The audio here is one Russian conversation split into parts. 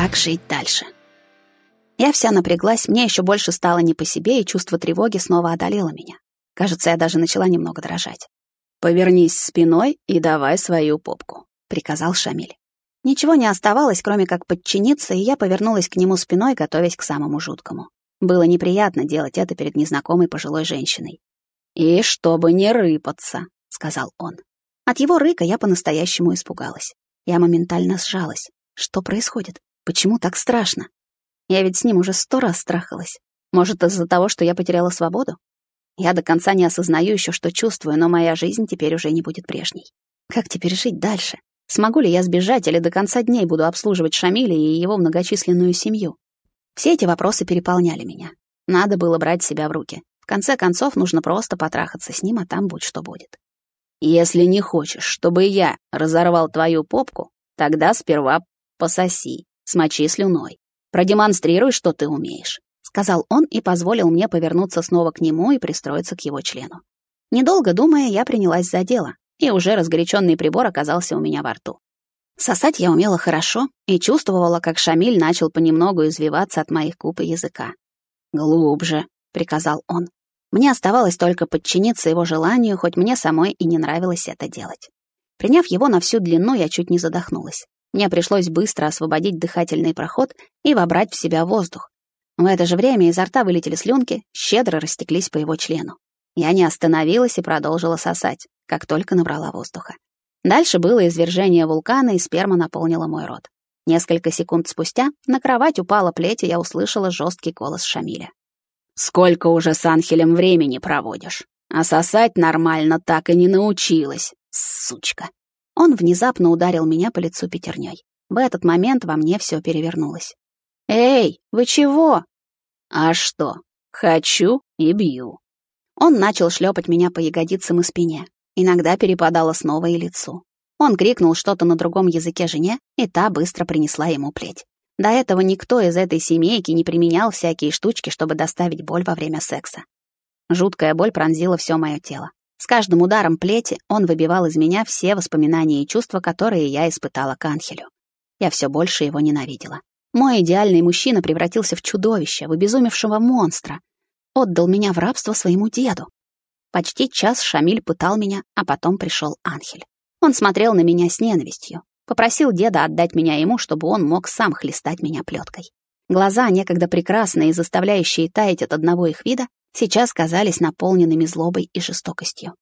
Как жить дальше? Я вся напряглась, мне еще больше стало не по себе, и чувство тревоги снова одолело меня. Кажется, я даже начала немного дрожать. «Повернись спиной и давай свою попку», — приказал Шамиль. Ничего не оставалось, кроме как подчиниться, и я повернулась к нему спиной, готовясь к самому жуткому. Было неприятно делать это перед незнакомой пожилой женщиной. «И чтобы не рыпаться», — сказал он. От его рыка я по-настоящему испугалась. Я моментально сжалась. Что происходит? Почему так страшно? Я ведь с ним уже сто раз страхалась. Может, из-за того, что я потеряла свободу? Я до конца не осознаю еще, что чувствую, но моя жизнь теперь уже не будет прежней. Как теперь жить дальше? Смогу ли я сбежать или до конца дней буду обслуживать Шамиля и его многочисленную семью? Все эти вопросы переполняли меня. Надо было брать себя в руки. В конце концов, нужно просто потрахаться с ним, а там будь что будет. Если не хочешь, чтобы я разорвал твою попку, тогда сперва пососи, смочи слюной. Продемонстрируй, что ты умеешь», — сказал он и позволил мне повернуться снова к нему и пристроиться к его члену. Недолго думая, я принялась за дело, и уже разгоряченный прибор оказался у меня во рту. Сосать я умела хорошо и чувствовала, как Шамиль начал понемногу извиваться от моих губ и языка. «Глубже», — приказал он. Мне оставалось только подчиниться его желанию, хоть мне самой и не нравилось это делать. Приняв его на всю длину, я чуть не задохнулась. Мне пришлось быстро освободить дыхательный проход и вобрать в себя воздух. В это же время изо рта вылетели слюнки, щедро растеклись по его члену. Я не остановилась и продолжила сосать, как только набрала воздуха. Дальше было извержение вулкана, и сперма наполнила мой рот. Несколько секунд спустя на кровать упала плеть, и я услышала жесткий голос Шамиля. «Сколько уже с Анхелем времени проводишь? А сосать нормально так и не научилась, сучка!» Он внезапно ударил меня по лицу пятерней. В этот момент во мне все перевернулось. «Эй, вы чего?» «А что? Хочу и бью». Он начал шлепать меня по ягодицам и спине. Иногда перепадало снова и лицу. Он крикнул что-то на другом языке жене, и та быстро принесла ему плеть. До этого никто из этой семейки не применял всякие штучки, чтобы доставить боль во время секса. Жуткая боль пронзила все мое тело. С каждым ударом плети он выбивал из меня все воспоминания и чувства, которые я испытала к Анхелю. Я все больше его ненавидела. Мой идеальный мужчина превратился в чудовище, в обезумевшего монстра, отдал меня в рабство своему деду. Почти час Шамиль пытал меня, а потом пришел Анхель. Он смотрел на меня с ненавистью, попросил деда отдать меня ему, чтобы он мог сам хлестать меня плеткой. Глаза, некогда прекрасные и заставляющие таять от одного их вида, сейчас казались наполненными злобой и жестокостью.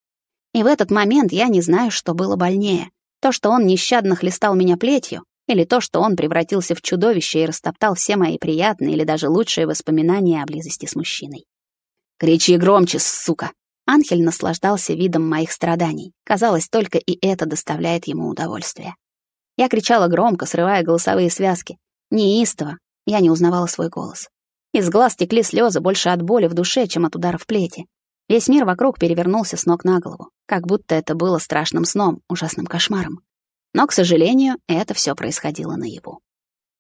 И в этот момент я не знаю, что было больнее. То, что он нещадно хлестал меня плетью, или то, что он превратился в чудовище и растоптал все мои приятные или даже лучшие воспоминания о близости с мужчиной. «Кричи громче, сука!» Анхель наслаждался видом моих страданий. Казалось, только и это доставляет ему удовольствие. Я кричала громко, срывая голосовые связки. Неистово. Я не узнавала свой голос. Из глаз текли слезы больше от боли в душе, чем от ударов плети. Весь мир вокруг перевернулся с ног на голову, как будто это было страшным сном, ужасным кошмаром. Но, к сожалению, это все происходило наяву.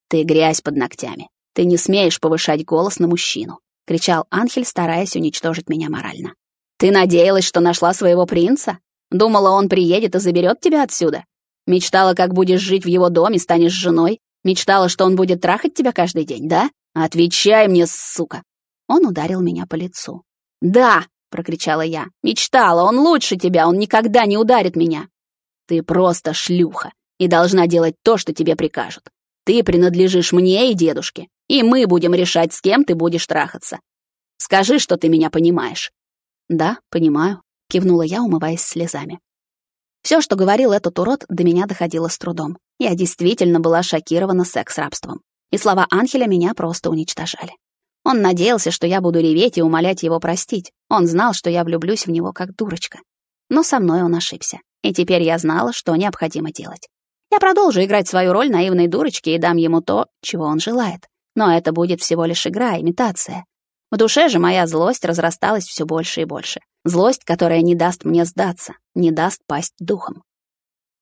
«Ты грязь под ногтями. Ты не смеешь повышать голос на мужчину. — кричал Анхель, стараясь уничтожить меня морально. «Ты надеялась, что нашла своего принца? Думала, он приедет и заберет тебя отсюда? Мечтала, как будешь жить в его доме, станешь женой? Мечтала, что он будет трахать тебя каждый день, да? Отвечай мне, сука!» Он ударил меня по лицу. «Да!» — прокричала я. «Мечтала, он лучше тебя, он никогда не ударит меня!» «Ты просто шлюха и должна делать то, что тебе прикажут. Ты принадлежишь мне и дедушке, и мы будем решать, с кем ты будешь трахаться. Скажи, что ты меня понимаешь». «Да, понимаю», — кивнула я, умываясь слезами. Все, что говорил этот урод, до меня доходило с трудом. Я действительно была шокирована секс-рабством. И слова Анхеля меня просто уничтожали. Он надеялся, что я буду реветь и умолять его простить. Он знал, что я влюблюсь в него как дурочка. Но со мной он ошибся. И теперь я знала, что необходимо делать. Я продолжу играть свою роль наивной дурочки и дам ему то, чего он желает. Но это будет всего лишь игра, имитация. В душе же моя злость разрасталась все больше и больше. Злость, которая не даст мне сдаться, не даст пасть духом.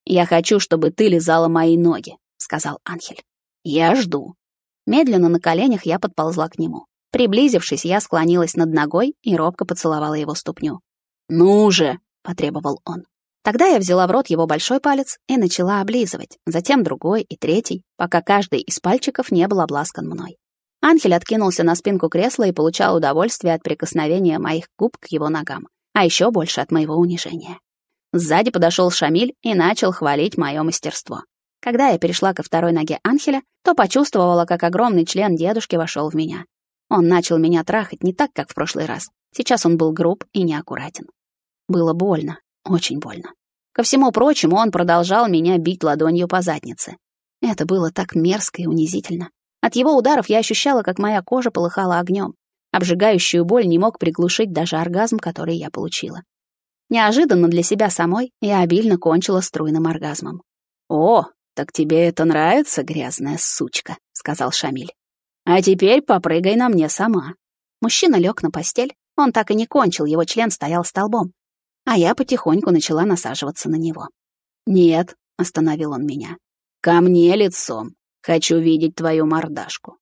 «Я хочу, чтобы ты лизала мои ноги», — сказал Анхель. «Я жду». Медленно на коленях я подползла к нему. Приблизившись, я склонилась над ногой и робко поцеловала его ступню. «Ну же!» — потребовал он. Тогда я взяла в рот его большой палец и начала облизывать, затем другой и третий, пока каждый из пальчиков не был обласкан мной. Анхель откинулся на спинку кресла и получал удовольствие от прикосновения моих губ к его ногам, а еще больше от моего унижения. Сзади подошел Шамиль и начал хвалить мое мастерство. Когда я перешла ко второй ноге Анхеля, то почувствовала, как огромный член дедушки вошел в меня. Он начал меня трахать не так, как в прошлый раз. Сейчас он был груб и неаккуратен. Было больно, очень больно. Ко всему прочему, он продолжал меня бить ладонью по заднице. Это было так мерзко и унизительно. От его ударов я ощущала, как моя кожа полыхала огнем. Обжигающую боль не мог приглушить даже оргазм, который я получила. Неожиданно для себя самой я обильно кончила струйным оргазмом. «О, так тебе это нравится, грязная сучка», — сказал Шамиль. «А теперь попрыгай на мне сама». Мужчина лег на постель. Он так и не кончил, его член стоял столбом а я потихоньку начала насаживаться на него. «Нет», — остановил он меня, — «ко мне лицом. Хочу видеть твою мордашку».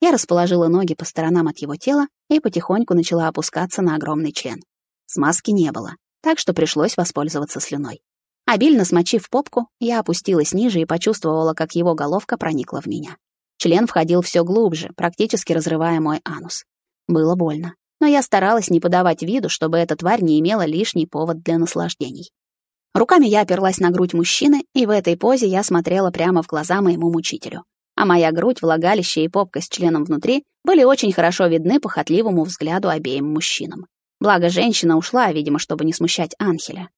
Я расположила ноги по сторонам от его тела и потихоньку начала опускаться на огромный член. Смазки не было, так что пришлось воспользоваться слюной. Обильно смочив попку, я опустилась ниже и почувствовала, как его головка проникла в меня. Член входил все глубже, практически разрывая мой анус. Было больно но я старалась не подавать виду, чтобы эта тварь не имела лишний повод для наслаждений. Руками я оперлась на грудь мужчины, и в этой позе я смотрела прямо в глаза моему мучителю. А моя грудь, влагалище и попка с членом внутри были очень хорошо видны похотливому взгляду обеим мужчинам. Благо, женщина ушла, видимо, чтобы не смущать Анхеля.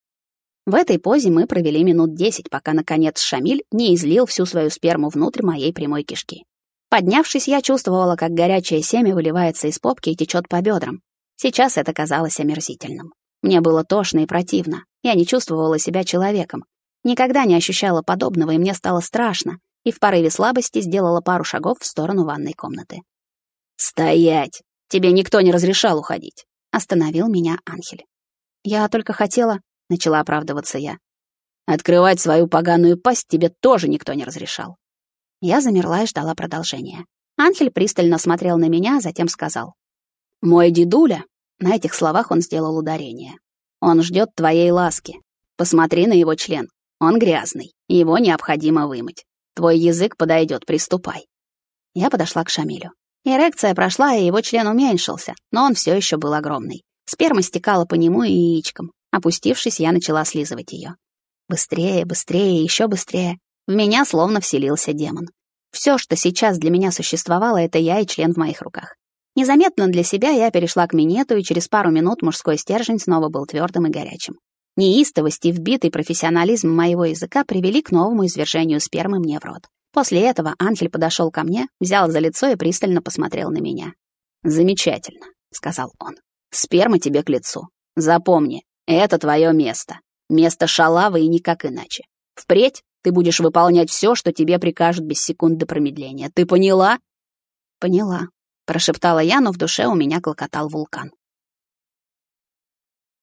В этой позе мы провели минут десять, пока, наконец, Шамиль не излил всю свою сперму внутрь моей прямой кишки. Поднявшись, я чувствовала, как горячее семя выливается из попки и течет по бедрам. Сейчас это казалось омерзительным. Мне было тошно и противно. Я не чувствовала себя человеком. Никогда не ощущала подобного, и мне стало страшно, и в порыве слабости сделала пару шагов в сторону ванной комнаты. «Стоять! Тебе никто не разрешал уходить!» — остановил меня Анхель. «Я только хотела...» — начала оправдываться я. «Открывать свою поганую пасть тебе тоже никто не разрешал. Я замерла и ждала продолжения. Анхель пристально смотрел на меня, а затем сказал. «Мой дедуля...» На этих словах он сделал ударение. «Он ждет твоей ласки. Посмотри на его член. Он грязный. Его необходимо вымыть. Твой язык подойдет, приступай». Я подошла к Шамилю. Эрекция прошла, и его член уменьшился, но он все еще был огромный. Сперма стекала по нему и яичкам. Опустившись, я начала слизывать ее. Быстрее, быстрее, еще быстрее. В меня словно вселился демон. Все, что сейчас для меня существовало, это я и член в моих руках. Незаметно для себя я перешла к минету, и через пару минут мужской стержень снова был твердым и горячим. Неистовость и вбитый профессионализм моего языка привели к новому извержению спермы мне в рот. После этого Анхель подошел ко мне, взял за лицо и пристально посмотрел на меня. «Замечательно», — сказал он. «Сперма тебе к лицу. Запомни, это твое место. Место шалавы и никак иначе. Впредь ты будешь выполнять все, что тебе прикажут без секунды промедления. Ты поняла?» «Поняла», — прошептала я, но в душе у меня клокотал вулкан.